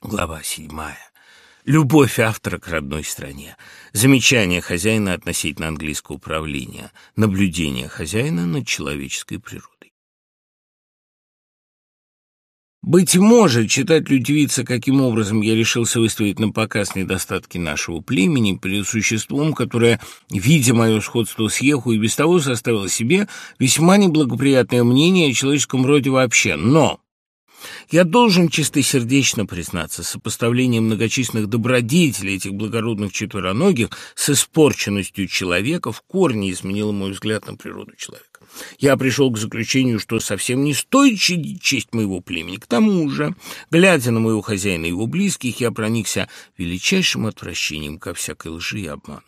Глава седьмая. Любовь автора к родной стране. Замечание хозяина относительно английского управления. Наблюдение хозяина над человеческой природой. Быть может, читатель удивится, каким образом я решился выставить на показ недостатки нашего племени перед существом, которое, видя мое сходство с Еху, и без того составило себе весьма неблагоприятное мнение о человеческом роде вообще. Но я должен чистосердечно признаться, сопоставление многочисленных добродетелей этих благородных четвероногих с испорченностью человека в корне изменило мой взгляд на природу человека. Я пришел к заключению, что совсем не стоит щадить честь моего племени. К тому же, глядя на моего хозяина и его близких, я проникся величайшим отвращением ко всякой лжи и обману.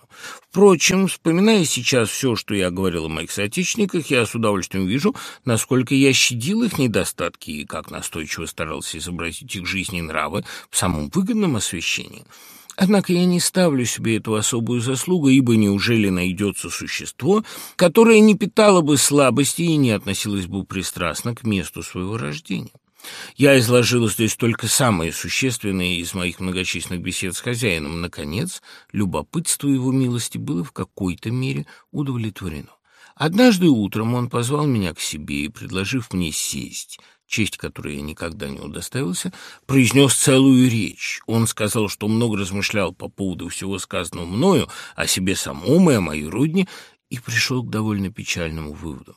Впрочем, вспоминая сейчас все, что я говорил о моих соотечественниках, я с удовольствием вижу, насколько я щадил их недостатки и как настойчиво старался изобразить их жизни и нравы в самом выгодном освещении. Однако я не ставлю себе эту особую заслугу, ибо неужели найдется существо, которое не питало бы слабости и не относилось бы пристрастно к месту своего рождения? Я изложил здесь только самые существенные из моих многочисленных бесед с хозяином. Наконец, любопытство его милости было в какой-то мере удовлетворено. Однажды утром он позвал меня к себе и, предложив мне сесть, честь которой я никогда не удостоился, произнес целую речь. Он сказал, что много размышлял по поводу всего сказанного мною, о себе самом и о моей родине, и пришел к довольно печальному выводу.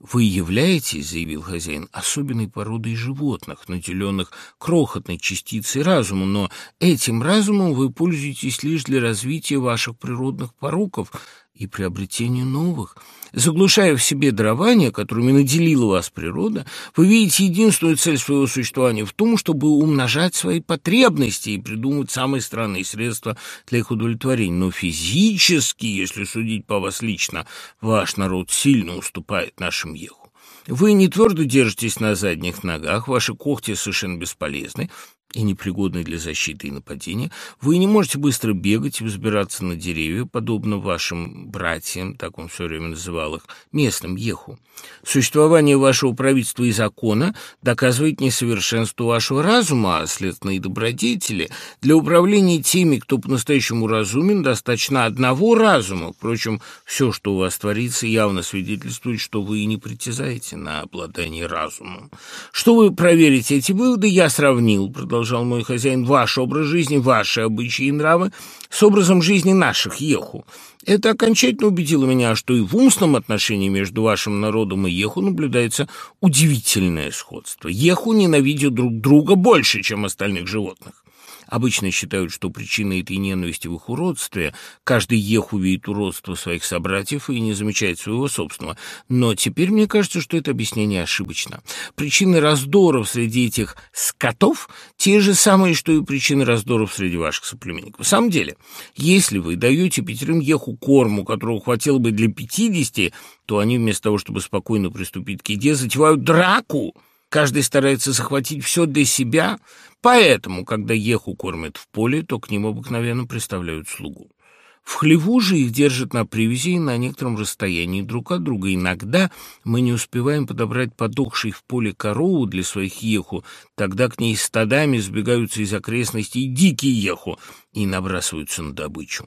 «Вы являетесь, — заявил хозяин, — особенной породой животных, наделенных крохотной частицей разума, но этим разумом вы пользуетесь лишь для развития ваших природных пороков и приобретения новых. Заглушая в себе дарования, которыми наделила вас природа, вы видите единственную цель своего существования в том, чтобы умножать свои потребности и придумать самые странные средства для их удовлетворения. Но физически, если судить по вас лично, ваш народ сильно уступает нашим еху. Вы не твердо держитесь на задних ногах, ваши когти совершенно бесполезны, и непригодны для защиты и нападения, вы не можете быстро бегать и взбираться на деревья, подобно вашим братьям, так он все время называл их, местным еху. Существование вашего правительства и закона доказывает несовершенство вашего разума, а, следственно, и добродетели. Для управления теми, кто по-настоящему разумен, достаточно одного разума. Впрочем, все, что у вас творится, явно свидетельствует, что вы и не притязаете на обладание разумом. Что вы проверите эти выводы, я сравнил, продолжал продолжал мой хозяин, ваш образ жизни, ваши обычаи и нравы с образом жизни наших еху. Это окончательно убедило меня, что и в умственном отношении между вашим народом и еху наблюдается удивительное сходство. Еху ненавидят друг друга больше, чем остальных животных. Обычно считают, что причиной этой ненависти в их уродстве. Каждый ех увидит уродство своих собратьев и не замечает своего собственного. Но теперь мне кажется, что это объяснение ошибочно. Причины раздоров среди этих скотов те же самые, что и причины раздоров среди ваших соплеменников. В самом деле, если вы даете пятерым еху корму, которого хватило бы для пятидесяти, то они вместо того, чтобы спокойно приступить к еде, затевают драку. Каждый старается захватить все для себя, поэтому, когда еху кормят в поле, то к ним обыкновенно представляют слугу. В хлеву же их держат на привязи и на некотором расстоянии друг от друга. Иногда мы не успеваем подобрать подохший в поле корову для своих еху, тогда к ней стадами сбегаются из окрестностей дикие еху и набрасываются на добычу.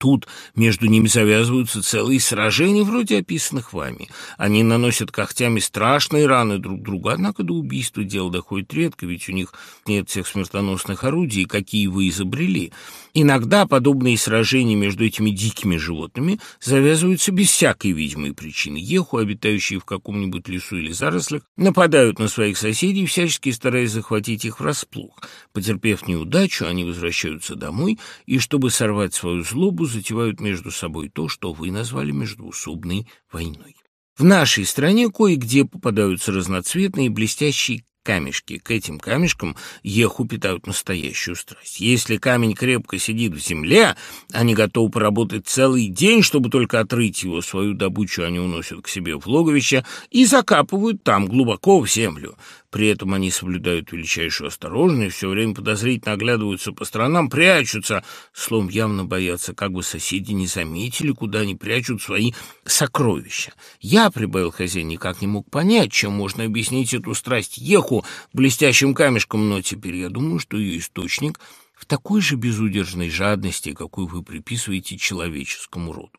Тут между ними завязываются целые сражения, вроде описанных вами. Они наносят когтями страшные раны друг другу, однако до убийства дело доходит редко, ведь у них нет всех смертоносных орудий, какие вы изобрели. Иногда подобные сражения между этими дикими животными завязываются без всякой видимой причины. Еху, обитающие в каком-нибудь лесу или зарослях, нападают на своих соседей, всячески стараясь захватить их врасплох. Потерпев неудачу, они возвращаются домой, и, чтобы сорвать свою злобу, затевают между собой то, что вы назвали междуусобной войной. В нашей стране кое-где попадаются разноцветные блестящие камешки. К этим камешкам еху питают настоящую страсть. Если камень крепко сидит в земле, они готовы поработать целый день, чтобы только отрыть его. Свою добычу они уносят к себе в логовище и закапывают там глубоко в землю. При этом они соблюдают величайшую осторожность, все время подозрительно оглядываются по сторонам, прячутся, словом, явно боятся, как бы соседи не заметили, куда они прячут свои сокровища. Я, прибавил хозяин, никак не мог понять, чем можно объяснить эту страсть еху, еху блестящим камешком, но теперь я думаю, что ее источник в такой же безудержной жадности, какую вы приписываете человеческому роду.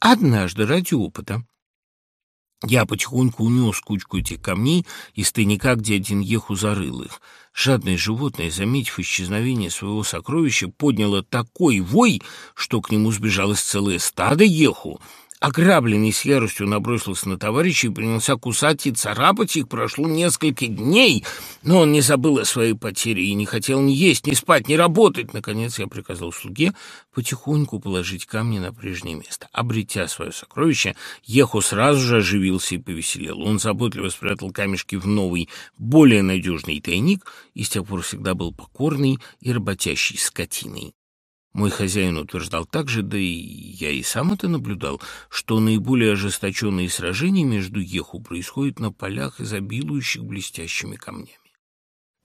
Однажды ради опыта я потихоньку унес кучку этих камней из тайника, где один еху зарыл их. Жадное животное, заметив исчезновение своего сокровища, подняло такой вой, что к нему сбежалось целое стадо еху. Ограбленный с яростью набросился на товарища и принялся кусать и царапать их. Прошло несколько дней, но он не забыл о своей потере и не хотел ни есть, ни спать, ни работать. Наконец я приказал слуге потихоньку положить камни на прежнее место. Обретя свое сокровище, Еху сразу же оживился и повеселел. Он заботливо спрятал камешки в новый, более надежный тайник и с тех пор всегда был покорный и работящий скотиной. Мой хозяин утверждал также, да и я и сам это наблюдал, что наиболее ожесточенные сражения между еху происходят на полях, изобилующих блестящими камнями.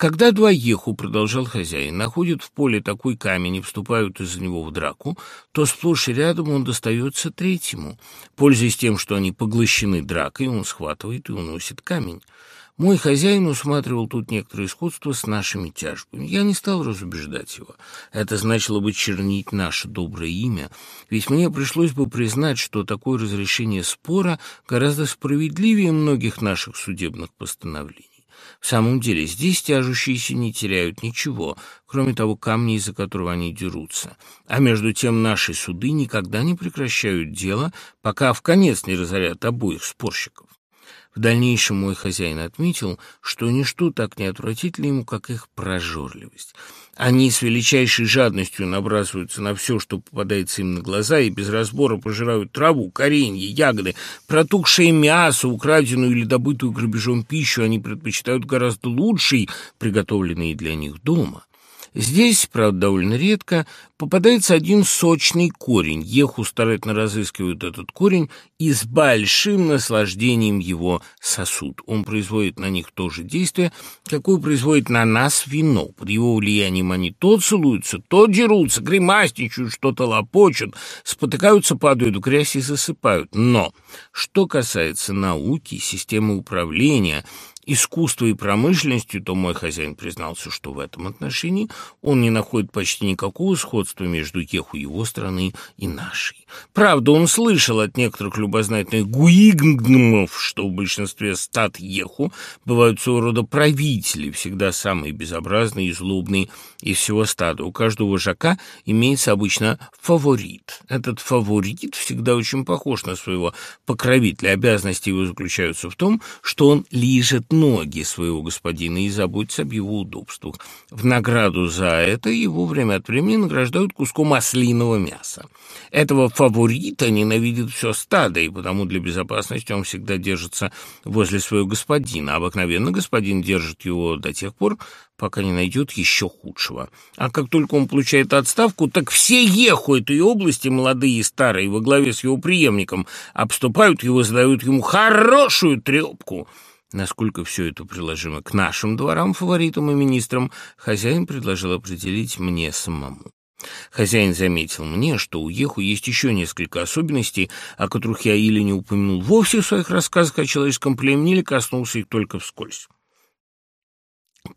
Когда два еху, продолжал хозяин, находят в поле такой камень и вступают из-за него в драку, то сплошь и рядом он достается третьему. Пользуясь тем, что они поглощены дракой, он схватывает и уносит камень. Мой хозяин усматривал тут некоторое сходство с нашими тяжбами. Я не стал разубеждать его. Это значило бы чернить наше доброе имя, ведь мне пришлось бы признать, что такое разрешение спора гораздо справедливее многих наших судебных постановлений. В самом деле, здесь тяжущиеся не теряют ничего, кроме того камня, из-за которого они дерутся. А между тем наши суды никогда не прекращают дело, пока в конец не разорят обоих спорщиков. В дальнейшем мой хозяин отметил, что ничто так не отвратительно ему, как их прожорливость. Они с величайшей жадностью набрасываются на все, что попадается им на глаза, и без разбора пожирают траву, коренья, ягоды, протухшее мясо, украденную или добытую грабежом пищу они предпочитают гораздо лучшей, приготовленной для них дома. Здесь, правда, довольно редко, попадается один сочный корень. Еху старательно разыскивают этот корень и с большим наслаждением его сосуд. Он производит на них то же действие, какое производит на нас вино. Под его влиянием они то целуются, то дерутся, гримасничают, что-то лопочут, спотыкаются, падают в грязь и засыпают. Но что касается науки, системы управления – искусства и промышленностью, то мой хозяин признался, что в этом отношении он не находит почти никакого сходства между Еху его страны и нашей. Правда, он слышал от некоторых любознательных гуигнгнмов, что в большинстве стад Еху бывают своего рода правители, всегда самые безобразные и злобные из всего стада. У каждого вожака имеется обычно фаворит. Этот фаворит всегда очень похож на своего покровителя. Обязанности его заключаются в том, что он лижет ноги своего господина и заботится об его удобствах. В награду за это его время от времени награждают куском ослиного мяса. Этого фаворита ненавидит все стадо, и потому для безопасности он всегда держится возле своего господина. Обыкновенно господин держит его до тех пор, пока не найдет еще худшего. А как только он получает отставку, так все еху этой области, молодые и старые, во главе с его преемником, обступают его, задают ему хорошую трепку. Насколько все это приложимо к нашим дворам, фаворитам и министрам, хозяин предложил определить мне самому. Хозяин заметил мне, что у Еху есть еще несколько особенностей, о которых я или не упомянул вовсе в своих рассказах о человеческом племени, или коснулся их только вскользь.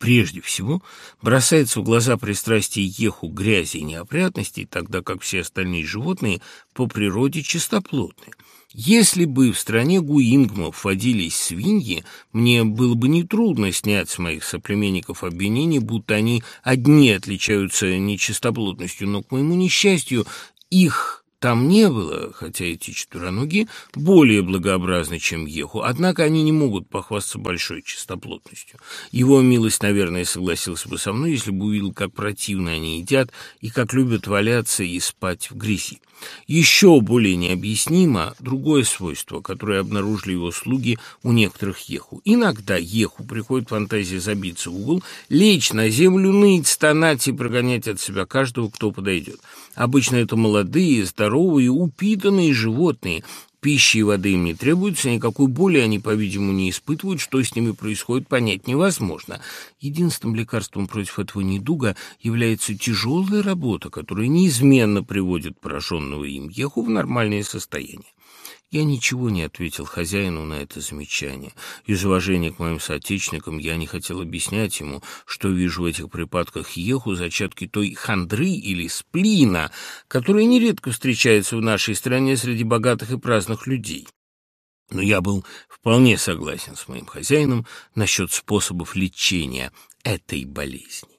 Прежде всего, бросается в глаза пристрастие еху грязи и неопрятностей, тогда как все остальные животные по природе чистоплотны. Если бы в стране гуингмов водились свиньи, мне было бы нетрудно снять с моих соплеменников обвинение, будто они одни отличаются нечистоплотностью, но, к моему несчастью, их там не было, хотя эти четвероногие более благообразны, чем Еху, однако они не могут похвастаться большой чистоплотностью. Его милость, наверное, согласился бы со мной, если бы увидел, как противно они едят и как любят валяться и спать в грязи. Еще более необъяснимо другое свойство, которое обнаружили его слуги у некоторых еху. Иногда еху приходит фантазия забиться в угол, лечь на землю, ныть, стонать и прогонять от себя каждого, кто подойдет. Обычно это молодые, здоровые, упитанные животные, Пищи и воды им не требуется, никакой боли они, по-видимому, не испытывают, что с ними происходит, понять невозможно. Единственным лекарством против этого недуга является тяжелая работа, которая неизменно приводит пораженного им еху в нормальное состояние. Я ничего не ответил хозяину на это замечание. Из уважения к моим соотечественникам я не хотел объяснять ему, что вижу в этих припадках еху зачатки той хандры или сплина, которая нередко встречается в нашей стране среди богатых и праздных людей. Но я был вполне согласен с моим хозяином насчет способов лечения этой болезни.